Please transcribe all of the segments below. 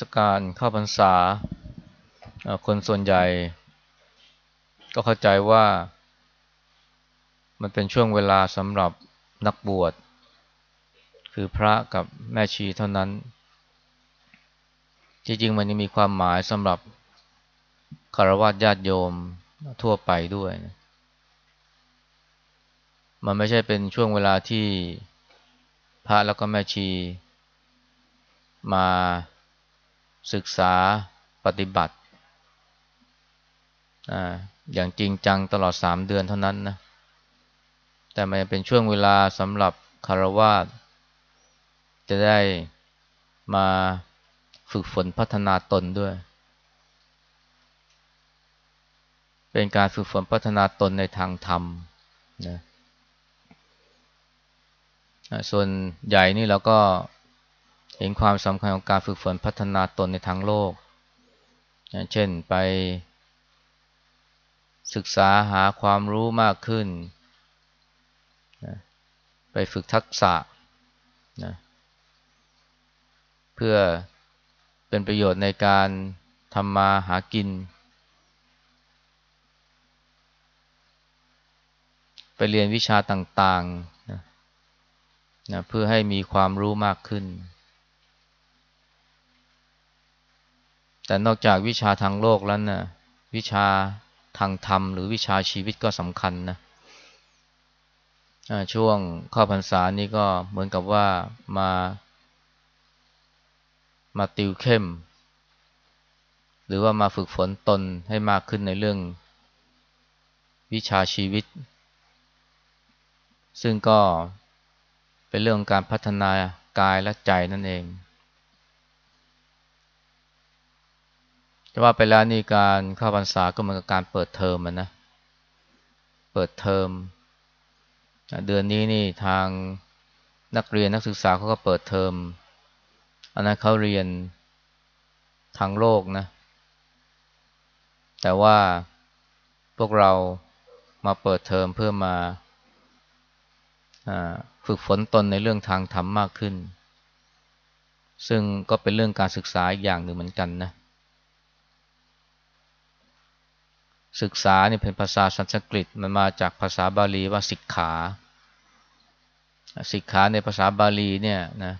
ศกาลเข้าพรรษา คนส่วนใหญ่ ก็เข้าใจว่า มันเป็นช่วงเวลาสำหรับนักบวช คือพระกับแม่ชีเท่านั้น จริงๆ มันยังมีความหมายสำหรับคารวะญาติโยมทั่วไปด้วย มันไม่ใช่เป็นช่วงเวลาที่พระแล้วก็แม่ชีมา ศึกษาปฏิบัติออย่างจริงจังตลอดสามเดือนเท่านั้นนะแต่มันเป็นช่วงเวลาสำหรับคารวะจะได้มาฝึกฝนพัฒนาตนด้วย เป็นการฝึกฝนพัฒนาตนในทางธรรมนะส่วนใหญ่นี่เราก็ เห็นความสำคัญของการฝึกฝนพัฒนาตนในทางโลก เช่นไปศึกษาหาความรู้มากขึ้น ไปฝึกทักษะนะเพื่อเป็นประโยชน์ในการทำมาหากิน ไปเรียนวิชาต่างๆนะนะเพื่อให้มีความรู้มากขึ้น แต่นอกจากวิชาทางโลกแล้วนะวิชาทางธรรมหรือวิชาชีวิตก็สำคัญนะช่วงข้าพรรษานี้ก็เหมือนกับว่ามามาติวเข้ม หรือว่ามาฝึกฝนตนให้มากขึ้นในเรื่อง วิชาชีวิต ซึ่งก็เป็นเรื่องการพัฒนากายและใจนั่นเอง จะว่าไปแล้วนี่การเข้าพรรษาก็เหมือนกับการเปิดเทอมมันนะ เปิดเทอม เดือนนี้นี่ทางนักเรียนนักศึกษาเขาก็เปิดเทอม อันนั้นเขาเรียนทางโลกนะ แต่ว่าพวกเรามาเปิดเทอมเพื่อมาฝึกฝนตนในเรื่องทางธรรมมากขึ้น ซึ่งก็เป็นเรื่องการศึกษาอีกอย่างหนึ่งเหมือนกันนะ ศึกษาเนี่ยเป็นภาษาสันสกฤตมันมาจากภาษาบาลีว่าสิกขา สิกขาในภาษาบาลีเนี่ยนะ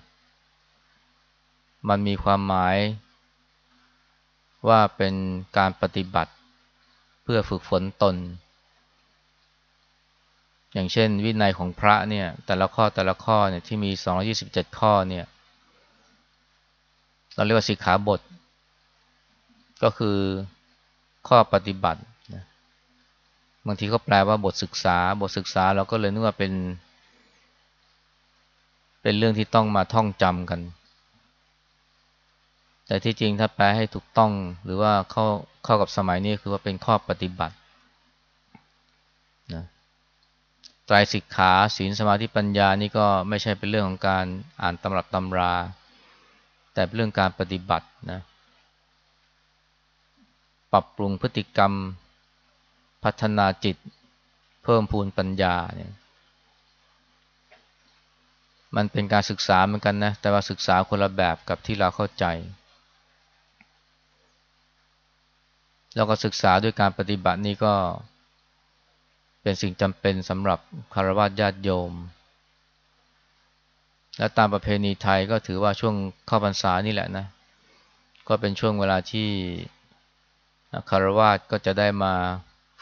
มันมีความหมายว่าเป็นการปฏิบัติเพื่อฝึกฝนตน อย่างเช่น วินัยของพระเนี่ยแต่ละข้อแต่ละข้อเนี่ยที่มี 227 ข้อเนี่ยเราเรียกว่าสิกขาบท ก็คือข้อปฏิบัติ บางทีก็แปลว่าบทศึกษา บทศึกษาเราก็เลยนึกว่าเป็น เป็นเรื่องที่ต้องมาท่องจำกัน แต่ที่จริงถ้าแปลให้ถูกต้องหรือว่าเข้าเข้ากับสมัยนี้คือว่าเป็นข้อปฏิบัตินะไตรสิกขาศีลสมาธิปัญญานี่ก็ไม่ใช่เป็นเรื่องของการอ่านตำรับตำรา แต่เป็นเรื่องการปฏิบัตินะปรับปรุงพฤติกรรม พัฒนาจิต เพิ่มพูนปัญญาเนี่ยมันเป็นการศึกษาเหมือนกันนะ แต่ว่าศึกษาคนละแบบกับที่เราเข้าใจ แล้วก็ศึกษาด้วยการปฏิบัตินี่ก็ เป็นสิ่งจำเป็นสำหรับคารวะญาติโยม และตามประเพณีไทยก็ถือว่าช่วงเข้าพรรษานี่แหละนะ ก็เป็นช่วงเวลาที่คารวะก็จะได้มา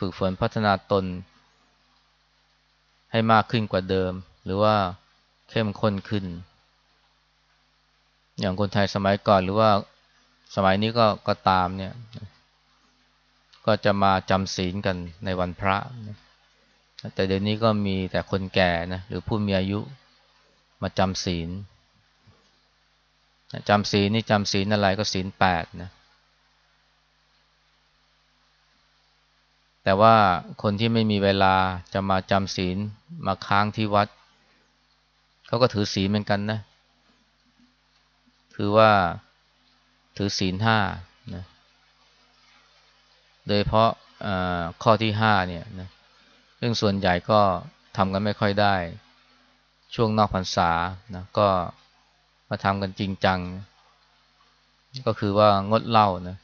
ฝึกฝนพัฒนาตน ให้มากขึ้นกว่าเดิม หรือว่าเข้มข้นขึ้น อย่างคนไทยสมัยก่อนหรือว่าสมัยนี้ก็ก็ตามเนี่ย ก็จะมาจำศีลกันในวันพระ แต่เดี๋ยวนี้ก็มีแต่คนแก่นะหรือผู้มีอายุมาจำศีลจำศีลนี่จำศีลอะไรก็ศีลแปดนะ แต่ว่าคนที่ไม่มีเวลาจะมาจำศีลมาค้างที่วัด เขาก็ถือศีลเหมือนกันนะคือว่าถือศีลห้านะโดยเพราะข้อที่ห้าเนี่ยนะเรื่งส่วนใหญ่ก็ทำกันไม่ค่อยได้ ช่วงนอกพรรษานะก็มาทำกันจริงจัง ก็คือว่างดเหล้านะ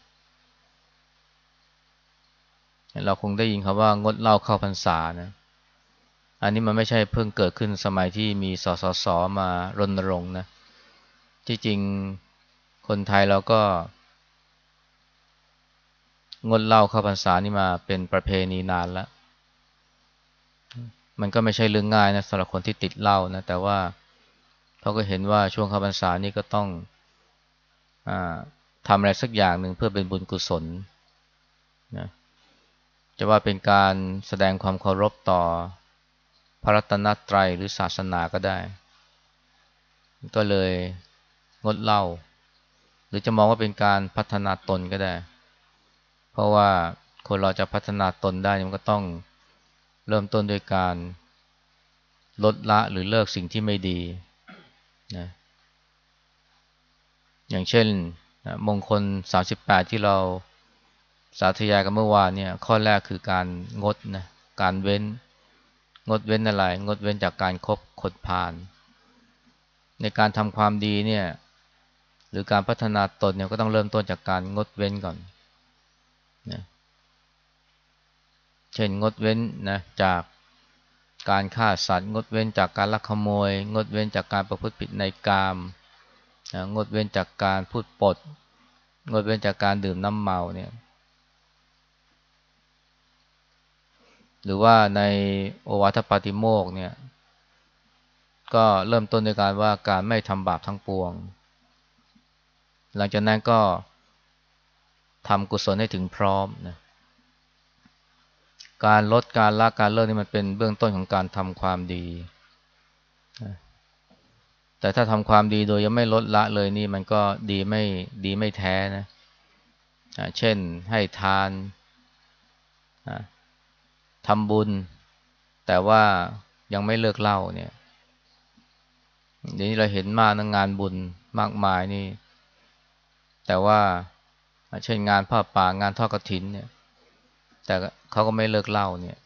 เราคงได้ยินคำว่างดเหล้าเข้าพรรษานะ อันนี้มันไม่ใช่เพิ่งเกิดขึ้นสมัยที่มีสสสมารณรงค์นะ ที่จริงคนไทยเราก็ งดเหล้าเข้าพรรษานี่มาเป็นประเพณีนานแล้วมันก็ไม่ใช่เรื่องง่ายนะสำหรับคนที่ติดเหล้านะ แต่ว่าเขาก็เห็นว่าช่วงเข้าพรรษานี่ก็ต้องอทำอะไรสักอย่างหนึ่งเพื่อเป็นบุญกุศลนะ จะว่าเป็นการแสดงความเคารพต่อพระรัตนตรัยหรือศาสนาก็ได้ ก็เลยงดเล้าหรือจะมองว่าเป็นการพัฒนาตนก็ได้ เพราะว่าคนเราจะพัฒนาตนได้มันก็ต้องเริ่มต้นด้วยการลดละหรือเลิกสิ่งที่ไม่ดีนะอย่างเช่นมงคล 38 ที่เรา สาธยายกันเมื่อวานเนี่ยข้อแรกคือการงดนะการเว้น งดเว้นอะไร งดเว้นจากการครบขดพาน ในการทำความดีเนี่ยหรือการพัฒนาตนเนี่ยก็ต้องเริ่มต้นจากการงดเว้นก่อนนะเช่นงดเว้นนะจากการฆ่าสัตว์งดเว้นจากการลักขโมย งดเว้นจากการประพฤติผิดในกามนะงดเว้นจากการพูดปด งดเว้นจากการดื่มน้ำเมาเนี่ย หรือว่าในโอวาทปาติโมกเนี่ย ก็เริ่มต้นด้วยการว่าการไม่ทำบาปทั้งปวง หลังจากนั้นก็ทำกุศลให้ถึงพร้อมนะการลดการละการเลิกนี่มันเป็นเบื้องต้นของการทำความดี แต่ถ้าทำความดีโดยยังไม่ลดละเลยนี่มันก็ดีไม่ดีไม่แท้นะ เช่นให้ทาน ทำบุญ แต่ว่ายังไม่เลิกเล่าเนี่ยเดี๋ยวนี้เราเห็นมากนะงานบุญมากมายนี่ แต่ว่าเช่นงานผ้าป่างานทอดกระถินเนี่ย แต่เขาก็ไม่เลิกเล่าเนี่ย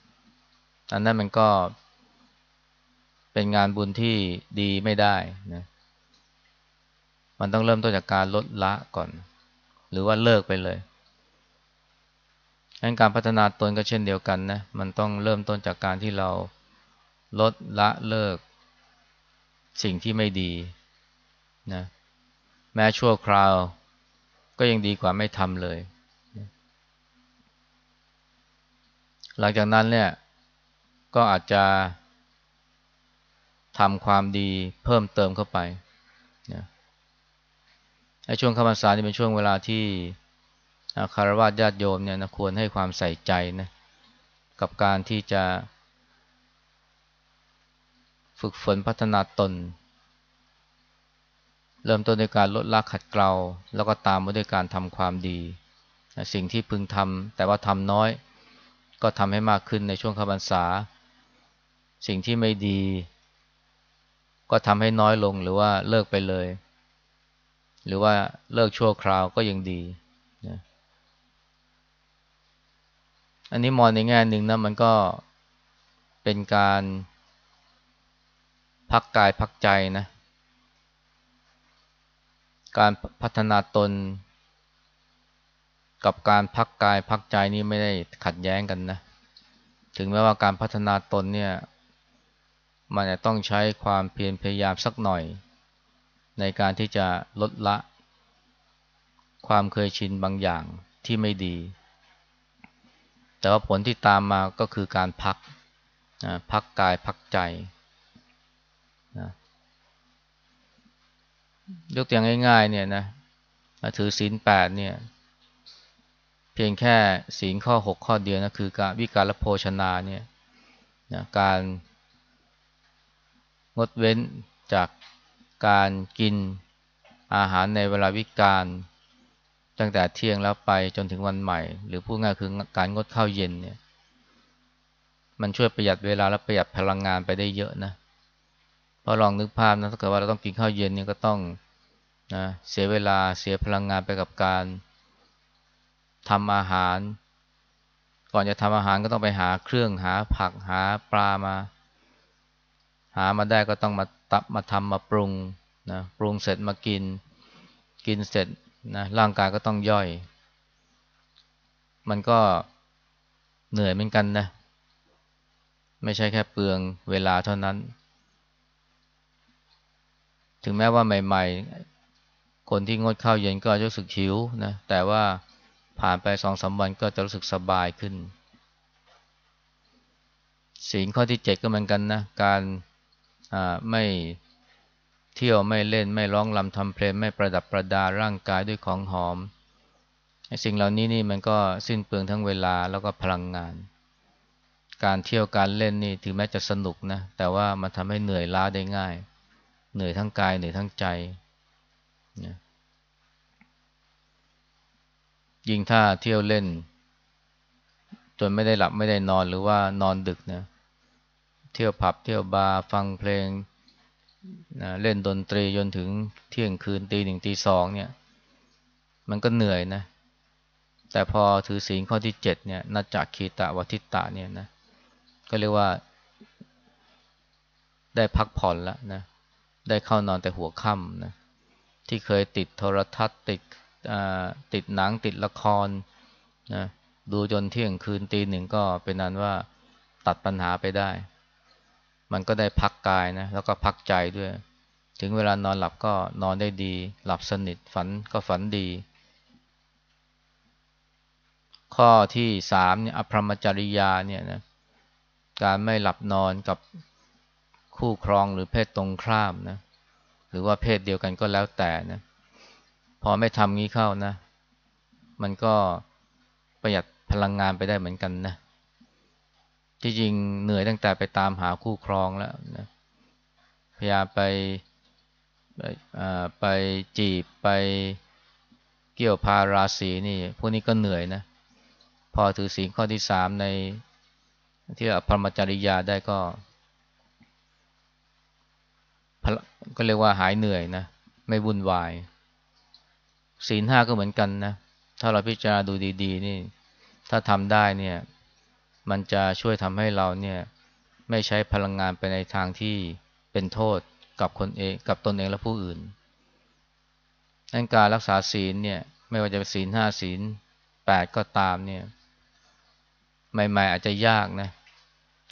อันนั้นมันก็เป็นงานบุญที่ดีไม่ได้นะมันต้องเริ่มต้นจากการลดละก่อน หรือว่าเลิกไปเลย งั้นการพัฒนาตนก็เช่นเดียวกันนะ มันต้องเริ่มต้นจากการที่เราลดละเลิก สิ่งที่ไม่ดีนะแม้ชั่วคราว ก็ยังดีกว่าไม่ทำเลย หลังจากนั้นเนี่ย ก็อาจจะทำความดีเพิ่มเติมเข้าไปนะช่วงคำพรรษานี่เป็นช่วงเวลาที่ คารวะญาติโยมเนี่ยนะควรให้ความใส่ใจนะกับการที่จะ ฝึกฝนพัฒนาตน เริ่มต้นด้วยการลดละขัดเกลาแล้วก็ตามมาด้วยการทำความดี สิ่งที่พึงทำแต่ว่าทำน้อย ก็ทำให้มากขึ้นในช่วงขบันษา สิ่งที่ไม่ดี ก็ทำให้น้อยลงหรือว่าเลิกไปเลย หรือว่าเลิกชั่วคราวก็ยังดีนะ อันนี้มองในแง่หนึ่งนะมันก็เป็นการพักกายพักใจนะ การพัฒนาตน กับการพักกายพักใจนี่ไม่ได้ขัดแย้งกันนะ ถึงแม้ว่าการพัฒนาตนเนี่ยมันจะต้องใช้ความเพียรพยายามสักหน่อย ในการที่จะลดละ ความเคยชินบางอย่างที่ไม่ดี แต่ว่าผลที่ตามมาก็คือการพักนะพักกายพักใจนะยกตัวอย่างง่าย ๆ เนี่ยนะถือศีลแปดเนี่ย เพียงแค่ศีลข้อหกข้อเดียวนะคือการวิการลโภชนาเนี่ยนะการงดเว้นจากการกินอาหารในเวลาวิการ ตั้งแต่เที่ยงแล้วไปจนถึงวันใหม่ หรือพูดง่ายคือการงดข้าวเย็นเนี่ย มันช่วยประหยัดเวลาและประหยัดพลังงานไปได้เยอะนะเพราะลองนึกภาพนะถ้าเกิดว่าเราต้องกินข้าวเย็นเนี่ยก็ต้องนะเสียเวลาเสียพลังงานไปกับการทำอาหาร ก่อนจะทำอาหารก็ต้องไปหาเครื่องหาผักหาปลามา หามาได้ก็ต้องมาตับมาทำมาปรุงนะปรุงเสร็จมากิน กินเสร็จ นะร่างกายก็ต้องย่อย มันก็เหนื่อยเหมือนกันนะ ไม่ใช่แค่เปลืองเวลาเท่านั้น ถึงแม้ว่าใหม่ ๆ คนที่งดข้าวเย็นก็จะรู้สึกหิวนะ แต่ว่าผ่านไปสองสาวันก็จะรู้สึกสบายขึ้นศีลข้อที่เจ็ดก็เหมือนกันนะ การไม่ ที่ยวไม่เล่นไม่ร้องลำทำเพลงไม่ประดับประดาร่างกายด้วยของหอมสิ่งเหล่านี้นี่มันก็สิ้นเปลืองทั้งเวลาแล้วก็พลังงาน การเที่ยวการเล่นนี่ถึงแม้จะสนุกนะแต่ว่ามันทำให้เหนื่อยล้าได้ง่าย เหนื่อยทั้งกายเหนื่อยทั้งใจนะยิ่งถ้าเที่ยวเล่น จนไม่ได้หลับไม่ได้นอนหรือว่านอนดึกนะเที่ยวผับเที่ยวบาร์ฟังเพลง นะเล่นดนตรีจนถึงเที่ยงคืนตีหนึ่งตีสองเนี่ย มันก็เหนื่อยนะ แต่พอถือศีลข้อที่เจ็ดเนี่ยนัจจากคีตะวัติตะเนี่ยนะ ก็เรียกว่า ได้พักผ่อนแล้วนะ ได้เข้านอนแต่หัวค่ำนะ ที่เคยติดโทรทัศน์ติดติดหนังติดละครนะดูจนเที่ยงคืนตีหนึ่งก็เป็นนั้นว่าตัดปัญหาไปได้ มันก็ได้พักกายนะแล้วก็พักใจด้วย ถึงเวลานอนหลับก็นอนได้ดี หลับสนิทฝันก็ฝันดี ข้อที่สามเนี่ยอภรรมจริยาเนี่ยนะการไม่หลับนอนกับคู่ครองหรือเพศตรงข้ามนะหรือว่าเพศเดียวกันก็แล้วแต่นะพอไม่ทำงี้เข้านะ มันก็ประหยัดพลังงานไปได้เหมือนกันนะ จริงๆเหนื่อยตั้งแต่ไปตามหาคู่ครองแล้วนะพยายามไปไปจีบไปเกี่ยวพาราศีนี่พวกนี้ก็เหนื่อยนะ พอถือศีลข้อที่สามในที่อภรรมจริยาได้ก็ก็เรียกว่าหายเหนื่อยนะ ไม่วุ่นวาย ศีลห้าก็เหมือนกันนะ ถ้าเราพิจารณาดูดี ๆ นี่ ถ้าทำได้เนี่ย มันจะช่วยทำให้เราเนี่ยไม่ใช้พลังงานไปในทางที่เป็นโทษกับคนเองกับตนเองและผู้อื่นนั่นการรักษาศีลเนี่ยไม่ว่าจะเป็นศีลห้าศีลแปดก็ตามเนี่ยใหม่ๆอาจจะยากนะ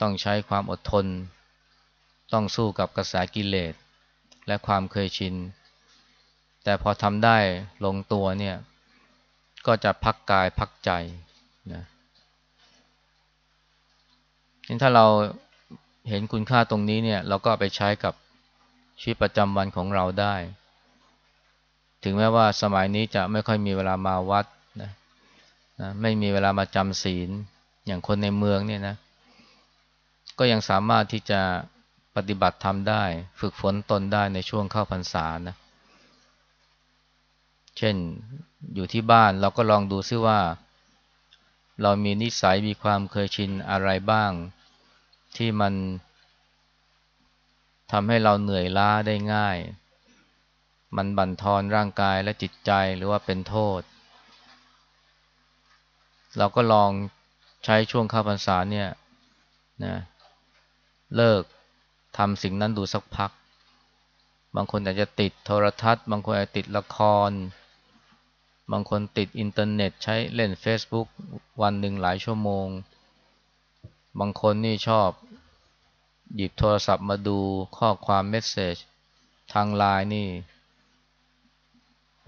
ต้องใช้ความอดทน ต้องสู้กับกระแสกิเลส และความเคยชิน แต่พอทำได้ลงตัวเนี่ยก็จะพักกายพักใจนะ ถ้าเราเห็นคุณค่าตรงนี้เนี่ยเราก็ไปใช้กับชีวิตประจำวันของเราได้ ถึงแม้ว่าสมัยนี้จะไม่ค่อยมีเวลามาวัดนะนะไม่มีเวลามาจำศีลอย่างคนในเมืองเนี่ยนะ ก็ยังสามารถที่จะปฏิบัติทำได้ ฝึกฝนตนได้ในช่วงเข้าพรรษานะ เช่นอยู่ที่บ้านเราก็ลองดูซิว่า เรามีนิสัยมีความเคยชินอะไรบ้าง ที่มันทำให้เราเหนื่อยล้าได้ง่าย มันบั่นทอนร่างกายและจิตใจหรือว่าเป็นโทษ เราก็ลองใช้ช่วงข้าพรรษาเนี่ยนะเลิกทำสิ่งนั้นดูสักพัก บางคนอาจจะติดโทรทัศน์ บางคนอาจจะติดละคร บางคนติดอินเทอร์เน็ต ใช้เล่น Facebook วันหนึ่งหลายชั่วโมง บางคนนี่ชอบหยิบโทรศัพท์มาดูข้อความ message ทางไลน์นี่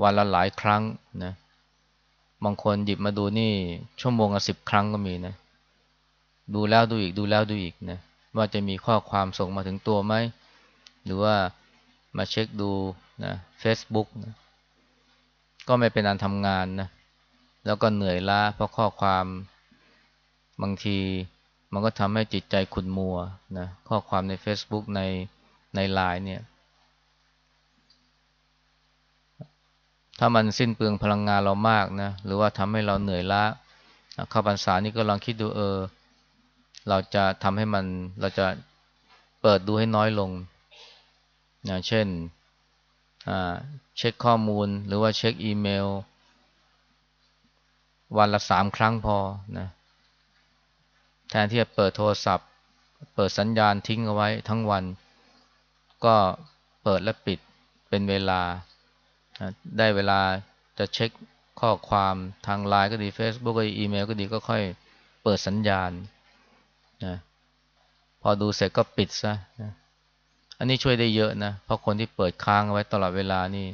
วันละหลายครั้งนะบางคนหยิบมาดูนี่ชั่วโมงละสิบครั้งก็มีนะ ดูแล้วดูอีกดูแล้วดูอีกนะว่าจะมีข้อความส่งมาถึงตัวไหม หรือว่ามาเช็คดูนะ Facebook นะก็ไม่เป็นอันทำงานนะ แล้วก็เหนื่อยล้าเพราะข้อความบางที มันก็ทำให้จิตใจขุ่นมัวนะข้อความใน Facebook ในในไลน์เนี่ย ถ้ามันสิ้นเปลืองพลังงานเรามากนะหรือว่าทำให้เราเหนื่อยล้าเข้าพรรษานี่ก็ลองคิดดูเออ เราจะทำให้มันเราจะเปิดดูให้น้อยลงนะเช่นเช็คข้อมูลหรือว่าเช็คอีเมล วันละสามครั้งพอนะ แทนที่จะเปิดโทรศัพท์ เปิดสัญญาณทิ้งเอาไว้ทั้งวัน ก็เปิดและปิดเป็นเวลา ได้เวลาจะเช็คข้อความทางไลน์ก็ดี Facebook ก็ดีอีเมลก็ดีก็ค่อยเปิดสัญญาณนะพอดูเสร็จก็ปิดซะนะอันนี้ช่วยได้เยอะนะ เพราะคนที่เปิดค้างเอาไว้ตลอดเวลานี่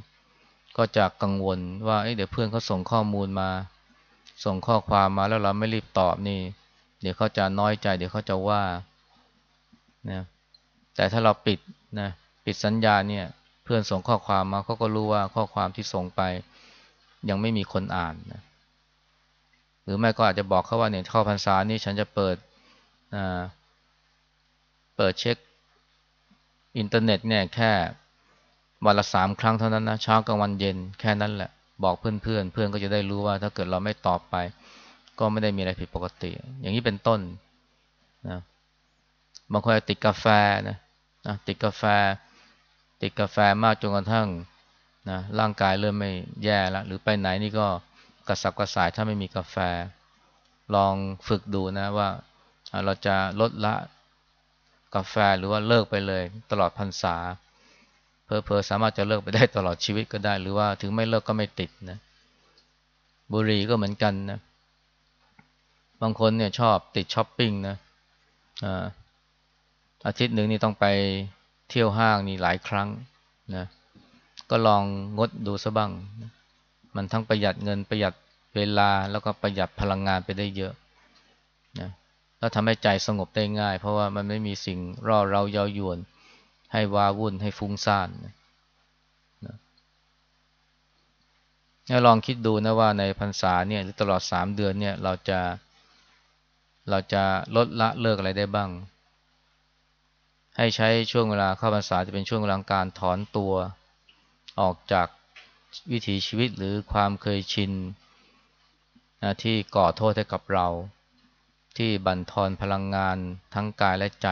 ก็จะกังวลว่าเเดี๋ยวเพื่อนเขาส่งข้อมูลมา ส่งข้อความมาแล้วเราไม่รีบตอบนี่ เดี๋ยวเขาจะน้อยใจ เดี๋ยวเขาจะว่านะแต่ถ้าเราปิดนะปิดสัญญาเนี่ย เพื่อนส่งข้อความมาเขาก็รู้ว่าข้อความที่ส่งไป ยังไม่มีคนอ่านนะหรือไม่ก็อาจจะบอกเขาว่าเนี่ยเข้าพรรษานี่ฉันจะเปิดเปิดเช็คอินเทอร์เน็ตเนี่ยแค่วันละสามครั้งเท่านั้นนะเช้ากลางวันเย็นแค่นั้นแหละ บอกเพื่อนเพื่อนเพื่อนก็จะได้รู้ว่าถ้าเกิดเราไม่ตอบไป ก็ไม่ได้มีอะไรผิดปกติ อย่างนี้เป็นต้นนะบางคนติดกาแฟนะนะติดกาแฟ ติดกาแฟมากจนกระทั่งนะร่างกายเริ่มไม่แย่แล้วหรือไปไหนนี่ก็กระสับกระส่ายถ้าไม่มีกาแฟ ลองฝึกดูนะว่าเราจะลดละกาแฟหรือว่าเลิกไปเลย ตลอดพรรษา เพอเพอสามารถจะเลิกไปได้ตลอดชีวิตก็ได้ หรือว่าถึงไม่เลิกก็ไม่ติดนะบุหรี่ก็เหมือนกันนะ บางคนเนี่ยชอบติดช้อปปิ้งนะอาทิตย์หนึ่งนี่ต้องไปเที่ยวห้างนี่หลายครั้งนะก็ลองงดดูซะบ้าง มันทั้งประหยัดเงินประหยัดเวลาแล้วก็ประหยัดพลังงานไปได้เยอะนะแล้วทำให้ใจสงบได้ง่าย เพราะว่ามันไม่มีสิ่งร่อเราเย้ายวน ให้วาวุ่นให้ฟุ้งซ่านนะนะลองคิดดูนะว่าในพรรษาเนี่ยหรือตลอดสามเดือนเนี่ยเราจะ เราจะลดละเลิกอะไรได้บ้าง ให้ใช้ช่วงเวลาเข้าพรรษาจะเป็นช่วงเวลาการถอนตัว ออกจากวิถีชีวิตหรือความเคยชินนะที่ก่อโทษให้กับเรา ที่บั่นทอนพลังงานทั้งกายและใจ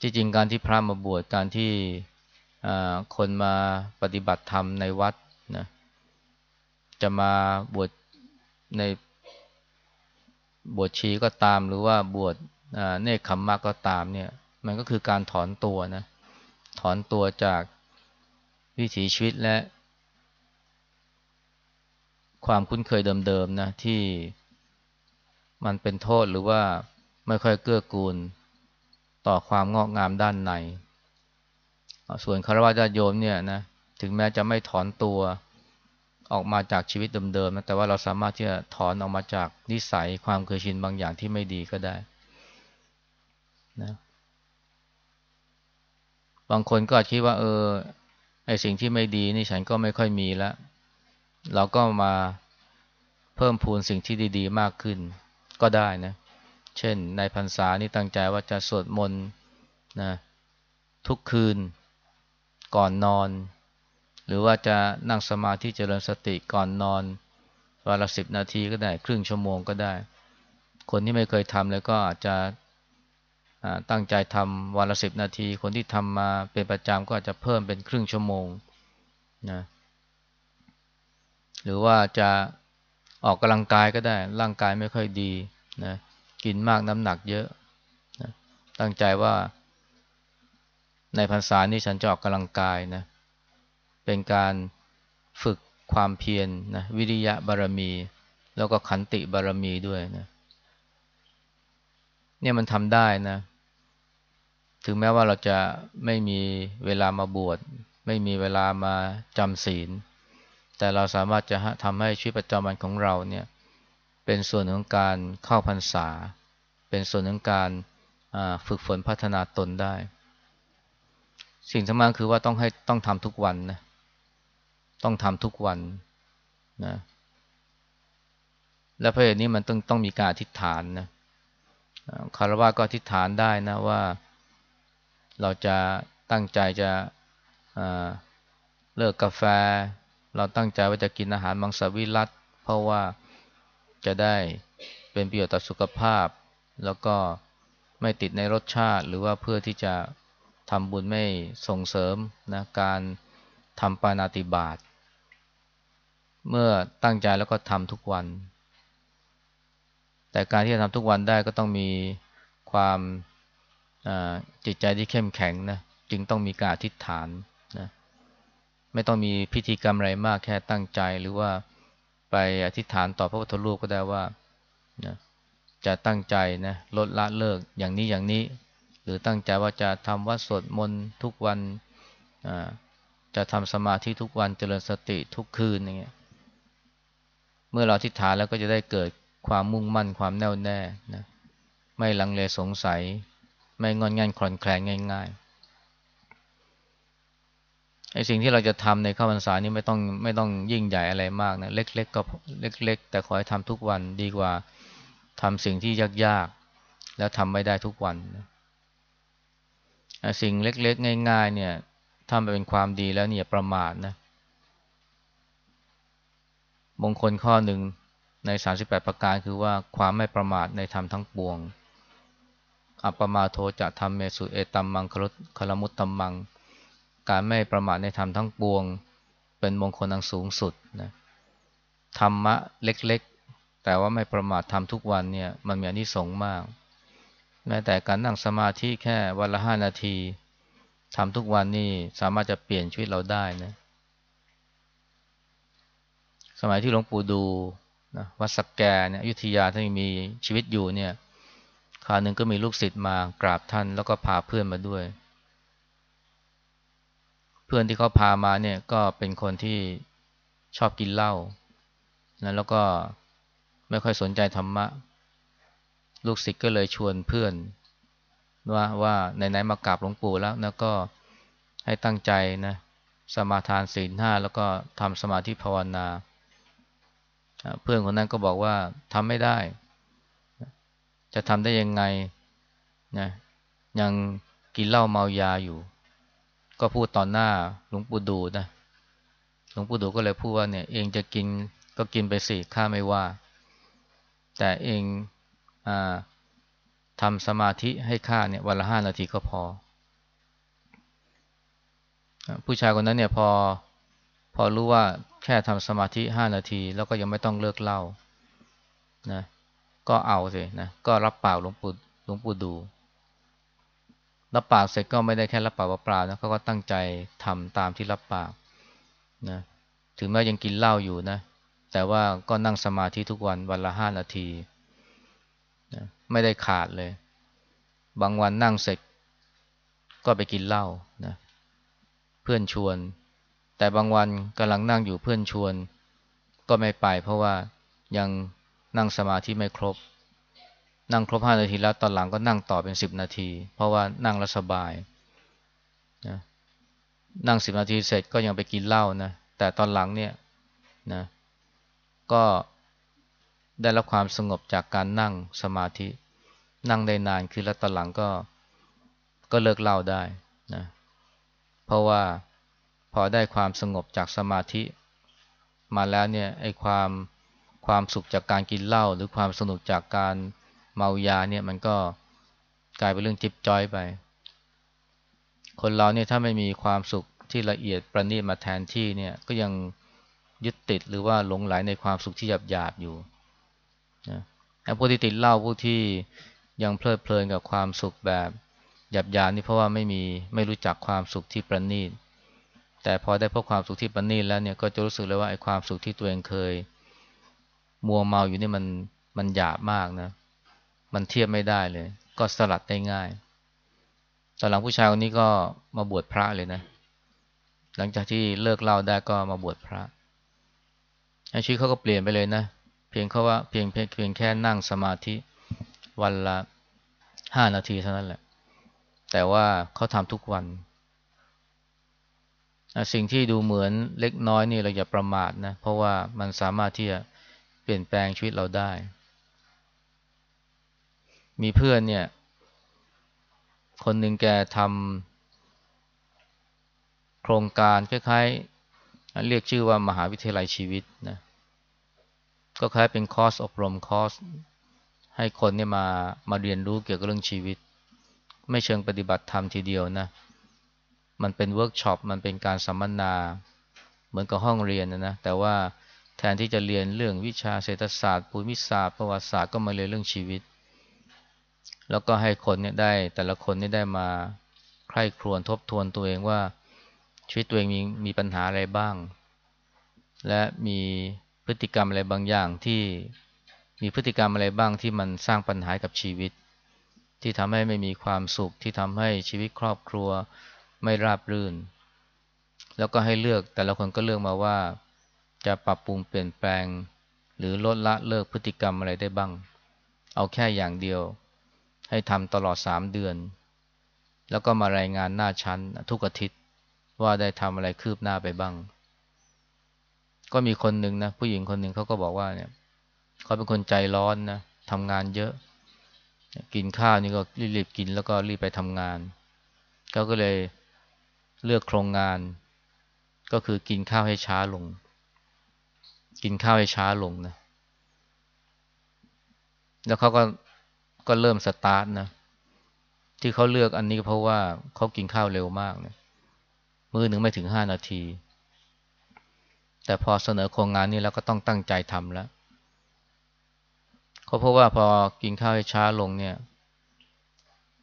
จริงๆการที่พระมาบวชการที่คนมาปฏิบัติธรรมในวัดนะจะมาบวชใน บวชชีก็ตามหรือว่าบวชเนคขมมากก็ตามเนี่ย มันก็คือการถอนตัวนะถอนตัวจากวิถีชีวิตและ ความคุ้นเคยเดิมๆนะที่มันเป็นโทษหรือว่าไม่ค่อยเกื้อกูลต่อความงอกงามด้านใน ส่วนคารวะญาโยมเนี่ยนะถึงแม้จะไม่ถอนตัว ออกมาจากชีวิตเดิมๆนะแต่ว่าเราสามารถที่จะถอนออกมาจากนิสัยความเคยชินบางอย่างที่ไม่ดีก็ได้นะบางคนก็อาจคิดว่า เออไอสิ่งที่ไม่ดีนี่ฉันก็ไม่ค่อยมีแล้วเราก็มาเพิ่มพูนสิ่งที่ดีๆ มากขึ้นก็ได้นะ เช่นในพรรษานี่ตั้งใจว่าจะสวดมนต์นะทุกคืนก่อนนอน หรือว่าจะนั่งสมาธิเจริญสติก่อนนอนวันละสิบนาทีก็ได้ ครึ่งชั่วโมงก็ได้ คนที่ไม่เคยทำเลยก็อาจจะตั้งใจทำวันละสิบนาที คนที่ทำมาเป็นประจำก็อาจจะเพิ่มเป็นครึ่งชั่วโมงนะหรือว่าจะออกกำลังกายก็ได้ ร่างกายไม่ค่อยดีนะกินมากน้ำหนักเยอะนะตั้งใจว่าในพรรษานี้ฉันจะออกกำลังกายนะ เป็นการฝึกความเพียรนนะวิริยะบารมี แล้วก็ขันติบารมีด้วยนะเนี่ยมันทำได้นะ ถึงแม้ว่าเราจะไม่มีเวลามาบวชไม่มีเวลามาจำศีล แต่เราสามารถจะทำให้ชีวิตประจำวันของเราเนี่ยเป็นส่วนของการเข้าพรรษา เป็นส่วนของการฝึกฝนพัฒนาตนได้ สิ่งสำคัญคือว่าต้องให้ต้องทำทุกวันนะ ต้องทำทุกวันนะและเพราะเหตุนี้มันต้องต้องมีการอธิษฐานนะคารวะก็อธิษฐานได้นะว่า เราจะตั้งใจจะเลิกกาแฟ เราตั้งใจว่าจะกินอาหารมังสวิรัตเพราะว่าจะได้เป็นประโยชน์ต่อสุขภาพ แล้วก็ไม่ติดในรสชาติ หรือว่าเพื่อที่จะทำบุญไม่ส่งเสริมนะการทำปานาติบาต เมื่อตั้งใจแล้วก็ทำทุกวัน แต่การที่จะทำทุกวันได้ก็ต้องมีความจิตใจที่เข้มแข็งนะจึงต้องมีการอธิษฐานนะไม่ต้องมีพิธีกรรมอะไรมากแค่ตั้งใจ หรือว่าไปอธิษฐานต่อพระพุทธรูปก็ได้ว่านะจะตั้งใจนะลดละเลิกอย่างนี้อย่างนี้ หรือตั้งใจว่าจะทำวัดสวดมนต์ทุกวันจะทำสมาธิทุกวันเจริญสติทุกคืนอย่างเงี้ย เมื่อเราอธิษฐานแล้วก็จะได้เกิดความมุ่งมั่นความแน่วแน่นะไม่ลังเลสงสัย ไม่งอนงันคลอนแคลนง่ายๆไอ้สิ่งที่เราจะทำในข้าวพรรษานี้ไม่ต้องไม่ต้องยิ่งใหญ่อะไรมากนะเล็ก ๆ ก็เล็ก ๆ แต่ขอให้ทำทุกวันดีกว่าทำสิ่งที่ยากๆแล้วทำไม่ได้ทุกวันนะสิ่งเล็ก ๆ ง่าย ๆ เนี่ยถ้ามันเป็นความดีแล้วเนี่ยประมาทนะ มงคลข้อหนึ่งใน 38 ประการคือว่าความไม่ประมาทในธรรมทั้งปวง อัปปมาโทจะทำเมสุเอตัมมังคลมุตตัมมัง การไม่ประมาทในธรรมทั้งปวง เป็นมงคลอันสูงสุดนะธรรมะเล็กๆ แต่ว่าไม่ประมาททำทุกวันเนี่ยมันมีอนิสงส์มาก แม้แต่การนั่งสมาธิแค่วันละห้านาทีทำทุกวันนี่สามารถจะเปลี่ยนชีวิตเราได้นะ สมัยที่หลวงปู่ดูนะวัดสักแกเนี่ยยุทธยาท่านมีชีวิตอยู่เนี่ยคราวหนึ่งก็มีลูกศิษย์มากราบท่านแล้วก็พาเพื่อนมาด้วย เพื่อนที่เขาพามาเนี่ยก็เป็นคนที่ชอบกินเหล้านะแล้วก็ไม่ค่อยสนใจธรรมะ ลูกศิษย์ก็เลยชวนเพื่อน ว่าว่าไหนๆมากราบหลวงปู่แล้วแล้วก็ให้ตั้งใจนะสมาทานศีลห้าแล้วก็ทำสมาธิภาวนา เพื่อนคนนั้นก็บอกว่าทำไม่ได้ จะทำได้ยังไงนะยังกินเหล้าเมายาอยู่ ก็พูดตอนหน้าหลวงปู่ดูนะหลวงปู่ดูก็เลยพูดว่าเนี่ย เองจะกินก็กินไปสิข้าไม่ว่า แต่เองอทำสมาธิให้ข้าเนี่ยวันละห้านาทีก็พอ ผู้ชายคนนั้นเนี่ยพอ พอรู้ว่า แค่ทำสมาธิห้านาที แล้วก็ยังไม่ต้องเลิกเล่านะก็เอาสินะก็รับปากหลวงปู่หลวงปู่ดูรับปากเสร็จก็ไม่ได้แค่รับปากเปล่าๆนะเขาก็ตั้งใจทำตามที่รับปากนะถึงแม้ยังกินเหล้าอยู่นะ แต่ว่าก็นั่งสมาธิทุกวันวันละห้านาทีนะไม่ได้ขาดเลย บางวันนั่งเสร็จก็ไปกินเหล้านะเพื่อนชวน แต่บางวันกำลังนั่งอยู่เพื่อนชวน ก็ไม่ไปเพราะว่ายังนั่งสมาธิไม่ครบ นั่งครบห้านาทีแล้วตอนหลังก็นั่งต่อเป็นสิบนาที เพราะว่านั่งแล้วสบายนะนั่งสิบนาทีเสร็จก็ยังไปกินเหล้านะแต่ตอนหลังเนี่ยนะก็ได้รับความสงบจากการนั่งสมาธิ นั่งได้นานคือแล้วตอนหลังก็ก็เลิกเหล้าได้นะเพราะว่า พอได้ความสงบจากสมาธิ มาแล้วเนี่ยไอ้ความความสุขจากการกินเหล้าหรือความสนุกจากการเมายาเนี่ยมันก็กลายเป็นเรื่องจิบจอยไป คนเราเนี่ยถ้าไม่มีความสุขที่ละเอียดประณีตมาแทนที่เนี่ยก็ยังยึดติดหรือว่าหลงไหลในความสุขที่หยาบหยาบอยู่นะแต่ผู้ที่ติดเหล้าผู้ที่ยังเพลิดเพลินกับความสุขแบบหยาบหยาบนี่เพราะว่าไม่มีไม่รู้จักความสุขที่ประณีต แต่พอได้พบความสุขที่ประณีตแล้วเนี่ยก็จะรู้สึกเลยว่าไอ้ความสุขที่ตัวเองเคย มัวเมาอยู่นี่มันมันหยาบมากนะ มันเทียบไม่ได้เลย ก็สลัดได้ง่ายตอนหลังผู้ชายคนนี้ก็มาบวชพระเลยนะ หลังจากที่เลิกเล่าได้ก็มาบวชพระชีวิตเขาก็เปลี่ยนไปเลยนะ เพียงเขาว่าเพียงเพียงเพียงแค่นั่งสมาธิวันละห้านาทีเท่านั้นแหละ แต่ว่าเขาทำทุกวัน สิ่งที่ดูเหมือนเล็กน้อยนี่เราอย่าประมาทนะเพราะว่ามันสามารถที่จะเปลี่ยนแปลงชีวิตเราได้ มีเพื่อนเนี่ย คนหนึ่งแกทำโครงการคล้ายๆ เรียกชื่อว่ามหาวิทยาลัยชีวิตนะก็คล้ายเป็นคอร์สอบรมคอร์สให้คนเนี่ยมามาเรียนรู้เกี่ยวกับเรื่องชีวิต ไม่เชิงปฏิบัติธรรมทีเดียวนะ มันเป็นเวิร์กช็อปมันเป็นการสัมมนา เหมือนกับห้องเรียนนะนะแต่ว่าแทนที่จะเรียนเรื่องวิชาเศรษฐศาสตร์ภูมิศาสตร์ประวัติศาสตร์ก็มาเรียนเรื่องชีวิต แล้วก็ให้คนเนี่ยได้ แต่ละคนนี่ได้มาใคร่ครวญทบทวนตัวเองว่า ชีวิตตัวเองมีมีปัญหาอะไรบ้าง และมีพฤติกรรมอะไรบางอย่างที่มีพฤติกรรมอะไรบ้างที่มันสร้างปัญหากับชีวิต ที่ทำให้ไม่มีความสุขที่ทำให้ชีวิตครอบครัว ไม่ราบรื่น แล้วก็ให้เลือกแต่ละคนก็เลือกมาว่า จะปรับปรุงเปลี่ยนแปลง หรือลดละเลิกพฤติกรรมอะไรได้บ้าง เอาแค่อย่างเดียว ให้ทำตลอดสามเดือน แล้วก็มารายงานหน้าชั้นทุกอาทิตย์ว่าได้ทำอะไรคืบหน้าไปบ้าง ก็มีคนหนึ่งนะผู้หญิงคนหนึ่งเขาก็บอกว่าเนี่ยเขาเป็นคนใจร้อนนะทำงานเยอะ กินข้าวนี่ก็รีบๆกินแล้วก็รีบไปทำงานเขาก็เลย เลือกโครงงาน ก็คือกินข้าวให้ช้าลง กินข้าวให้ช้าลงนะ แล้วเขาก็ก็เริ่มสตาร์ทนะ ที่เขาเลือกอันนี้เพราะว่าเขากินข้าวเร็วมากเนี่ยมือหนึ่งไม่ถึงห้านาที แต่พอเสนอโครงงานนี้แล้วก็ต้องตั้งใจทำแล้วเขาพบว่าพอกินข้าวให้ช้าลงเนี่ย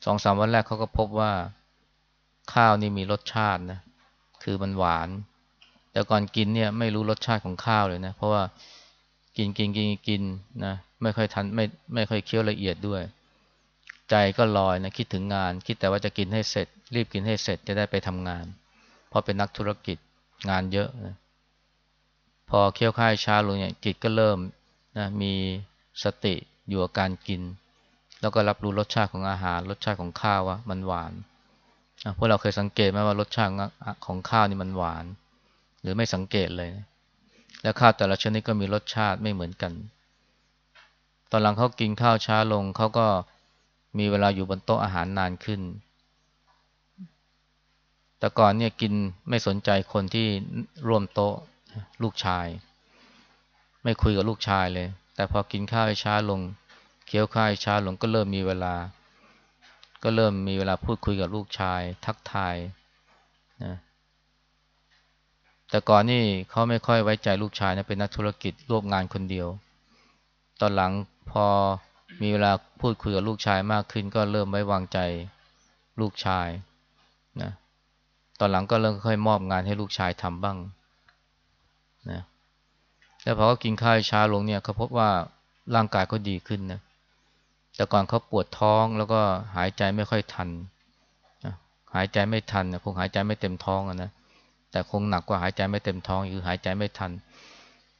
สองสามวันแรกเขาก็พบว่า ข้าวนี่มีรสชาตินะคือมันหวาน แต่ก่อนกินเนี่ยไม่รู้รสชาติของข้าวเลยนะ เพราะว่ากินกินกินกินนะไม่ค่อยทันไม่ไม่ค่อยเคี้ยวละเอียดด้วย ใจก็ลอยนะคิดถึงงาน คิดแต่ว่าจะกินให้เสร็จ รีบกินให้เสร็จจะได้ไปทำงาน เพราะเป็นนักธุรกิจงานเยอะนะพอเคี้ยวข้าวช้าลงเนี่ยจิตก็เริ่มนะมีสติอยู่กับการกิน แล้วก็รับรู้รสชาติของอาหาร รสชาติของข้าวว่ามันหวาน พวกเราเคยสังเกตไหมว่ารสชาติของข้าวนี่มันหวาน หรือไม่สังเกตเลย แล้วข้าวแต่ละชนิดก็มีรสชาติไม่เหมือนกัน ตอนหลังเขากินข้าวช้าลงเขาก็มีเวลาอยู่บนโต๊ะอาหารนานขึ้น แต่ก่อนเนี่ยกินไม่สนใจคนที่ร่วมโต๊ะลูกชาย ไม่คุยกับลูกชายเลย แต่พอกินข้าวช้าลงเคี้ยวข้าวช้าลงก็เริ่มมีเวลา ก็เริ่มมีเวลาพูดคุยกับลูกชาย ทักทายนะแต่ก่อนนี่เขาไม่ค่อยไว้ใจลูกชายนะเป็นนักธุรกิจร่วมงานคนเดียว ตอนหลังพอมีเวลาพูดคุยกับลูกชายมากขึ้น ก็เริ่มไว้วางใจลูกชายนะตอนหลังก็เริ่มค่อยมอบงานให้ลูกชายทำบ้างนะแล้วพอเขากินข้าวช้าลงเนี่ยเขาพบว่าร่างกายเขาดีขึ้นนะ แต่ก่อนเขาปวดท้องแล้วก็หายใจไม่ค่อยทัน หายใจไม่ทันคงหายใจไม่เต็มท้องนะ แต่คงหนักกว่าหายใจไม่เต็มท้องคือหายใจไม่ทัน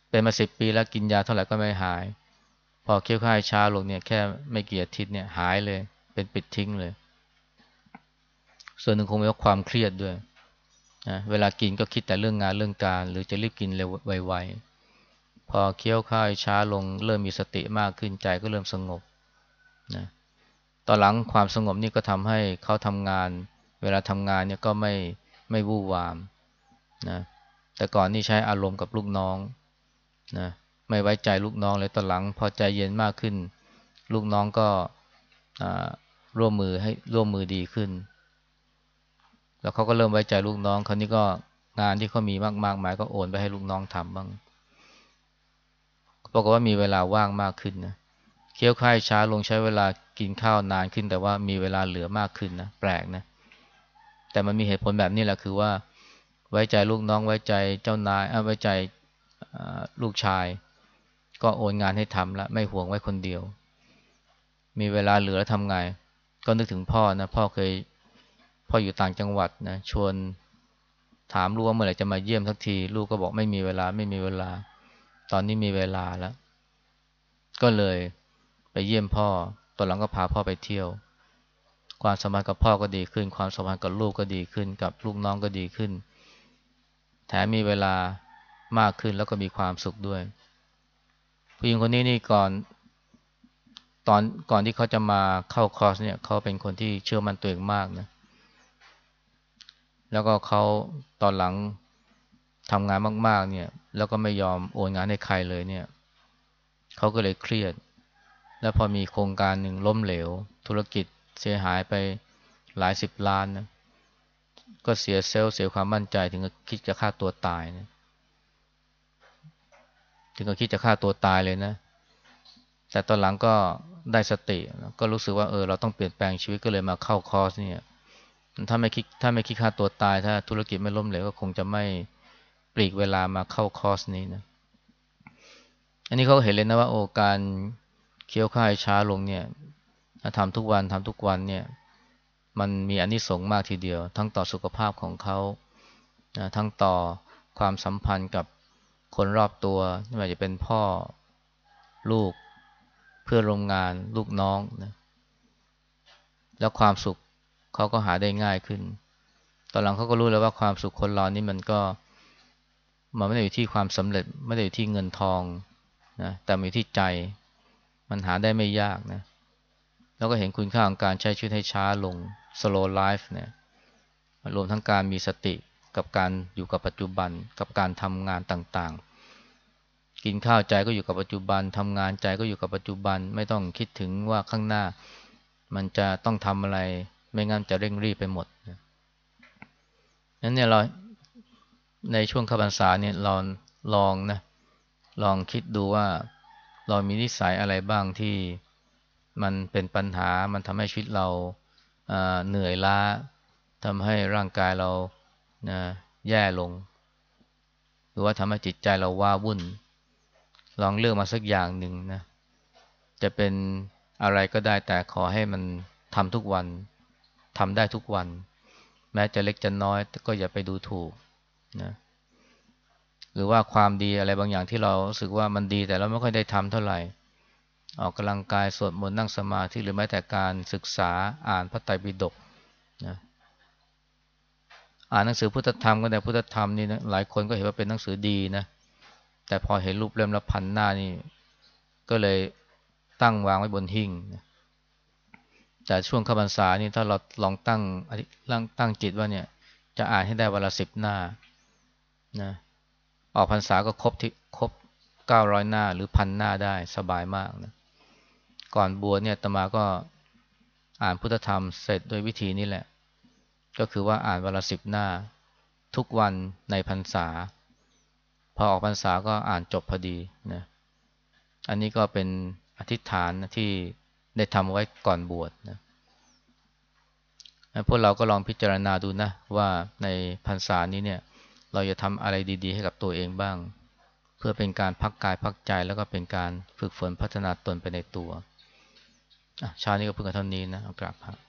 เป็นมาสิบปีแล้วกินยาเท่าไหร่ก็ไม่หาย พอเคี้ยวข้าวช้าลงเนี่ยแค่ไม่กี่อาทิตย์เนี่ยหายเลย เป็นปิดทิ้งเลย ส่วนหนึ่งคงเป็นความเครียดด้วยนะเวลากินก็คิดแต่เรื่องงานเรื่องการ หรือจะรีบกินเร็วไวๆพอเคี้ยวข้าวช้าลงเริ่มมีสติมากขึ้นใจก็เริ่มสงบ นะตอนหลังความสงบนี่ก็ทำให้เขาทำงาน เวลาทำงานเนี่ยก็ไม่ไม่วู่วามนะแต่ก่อนนี่ใช้อารมณ์กับลูกน้องนะไม่ไว้ใจลูกน้องเลยตอนหลัง พอใจเย็นมากขึ้น ลูกน้องก็ร่วมมือให้ร่วมมือดีขึ้น แล้วเขาก็เริ่มไว้ใจลูกน้องคราวนี้ก็งานที่เขามีมากมากมายก็โอนไปให้ลูกน้องทำบ้างปรากฏว่ามีเวลาว่างมากขึ้นนะ เคี้ยวข้าวช้าลงใช้เวลากินข้าวนานขึ้น แต่ว่ามีเวลาเหลือมากขึ้นนะแปลกนะ แต่มันมีเหตุผลแบบนี้แหละคือว่า ไว้ใจลูกน้องไว้ใจเจ้านายไว้ใจลูกชาย ก็โอนงานให้ทำละไม่ห่วงไว้คนเดียว มีเวลาเหลือทำไง ก็นึกถึงพ่อนะพ่อเคยพ่ออยู่ต่างจังหวัดนะชวนถามลูกว่าเมื่อไหร่จะมาเยี่ยมสักที ลูกก็บอกไม่มีเวลาไม่มีเวลา ตอนนี้มีเวลาแล้ว ก็เลย เยี่ยมพ่อตอนหลังก็พาพ่อไปเที่ยว ความสัมพันธ์กับพ่อก็ดีขึ้น ความสัมพันธ์กับลูกก็ดีขึ้น กับลูกน้องก็ดีขึ้น แถมมีเวลามากขึ้นแล้วก็มีความสุขด้วย ผู้หญิงคนนี้นี่ก่อนตอนก่อนที่เขาจะมาเข้าคอร์สเนี่ยเขาเป็นคนที่เชื่อมั่นตัวเองมากนะแล้วก็เขาตอนหลังทำงานมาก ๆ เนี่ย แล้วก็ไม่ยอมโอนงานให้ใครเลยเนี่ยเขาก็เลยเครียด แล้วพอมีโครงการหนึ่งล้มเหลว ธุรกิจเสียหายไปหลายสิบล้านนะก็เสียเซลล์เสียความมั่นใจถึงกับคิดจะฆ่าตัวตายนะถึงกับคิดจะฆ่าตัวตายเลยนะ แต่ตอนหลังก็ได้สติ ก็รู้สึกว่าเออเราต้องเปลี่ยนแปลงชีวิตก็เลยมาเข้าคอร์สเนี่ยถ้าไม่คิดถ้าไม่คิดฆ่าตัวตาย ถ้าธุรกิจไม่ล้มเหลวก็คงจะไม่ปลีกเวลามาเข้าคอร์สนี้นะ อันนี้เขาเห็นเลยนะว่าโอ้การ เคี้ยวข้าวช้าลงเนี่ยทำทุกวันทำทุกวันเนี่ย มันมีอนนิสงส์มากทีเดียว ทั้งต่อสุขภาพของเขาทั้งต่อความสัมพันธ์กับคนรอบตัวไม่ว่าจะเป็นพ่อลูกเพื่อนร่วมงานลูกน้องนะแล้วความสุขเขาก็หาได้ง่ายขึ้น ตอนหลังเขาก็รู้แล้วว่าความสุขคนเรานี่มันก็มันไม่ได้อยู่ที่ความสำเร็จ ไม่ได้อยู่ที่เงินทองนะแต่มีที่ใจ มันหาได้ไม่ยากนะ แล้วก็เห็นคุณค่าของการใช้ชีวิตให้ช้าลง slow life เนี่ยรวมทั้งการมีสติกับการอยู่กับปัจจุบัน กับการทำงานต่างๆ กินข้าวใจก็อยู่กับปัจจุบันทำงานใจก็อยู่กับปัจจุบัน ไม่ต้องคิดถึงว่าข้างหน้า มันจะต้องทำอะไร ไม่งั้นจะเร่งรีบไปหมดนั้นเนี่ยเราในช่วงข้าพรรษาเนี่ยเราลองนะลองคิดดูว่า เรามีนิสัยอะไรบ้างที่มันเป็นปัญหา มันทำให้ชีวิตเราเหนื่อยล้าทำให้ร่างกายเรานะแย่ลง หรือว่าทำให้จิตใจเราว้าวุ่น ลองเลือกมาสักอย่างหนึ่งนะ จะเป็นอะไรก็ได้แต่ขอให้มันทำทุกวันทำได้ทุกวัน แม้จะเล็กจะน้อยก็อย่าไปดูถูกนะ หรือว่าความดีอะไรบางอย่างที่เราสึกว่ามันดีแต่เราไม่ค่อยได้ทำเท่าไหร่ ออกกำลังกายสวดมนต์นั่งสมาธิหรือแม้แต่การศึกษาอ่านพระไตรปิฎกนะอ่านหนังสือพุทธธรรมก็แต่พุทธธรรมนี่นะหลายคนก็เห็นว่าเป็นหนังสือดีนะแต่พอเห็นรูปเล่มล้วพันหน้านี่ ก็เลยตั้งวางไว้บนหิ้งนะแต่ช่วงขบันษานี่ถ้าเราลองตั้งตั้งจิตว่าเนี่ย จะอ่านให้ได้วันละสิบหน้านะ ออกพรรษาก็ครบที่ครบเก้าร้อยหน้าหรือพันหน้าได้สบายมากนะก่อนบวชเนี่ยตมาก็อ่านพุทธธรรมเสร็จโดยวิธีนี้แหละ ก็คือว่าอ่านวันละสิบหน้า ทุกวันในพรรษา พอออกพรรษาก็อ่านจบพอดีนะอันนี้ก็เป็นอธิษฐานที่ได้ทำไว้ก่อนบวชนะพวกเราก็ลองพิจารณาดูนะว่าในพรรษานี้เนี่ย เราจะทำอะไรดีๆ ให้กับตัวเองบ้าง เพื่อเป็นการพักกายพักใจแล้วก็เป็นการฝึกฝนพัฒนาตนไปในตัวชานี้ก็เพิ่งเท่านี้นะกราบพระ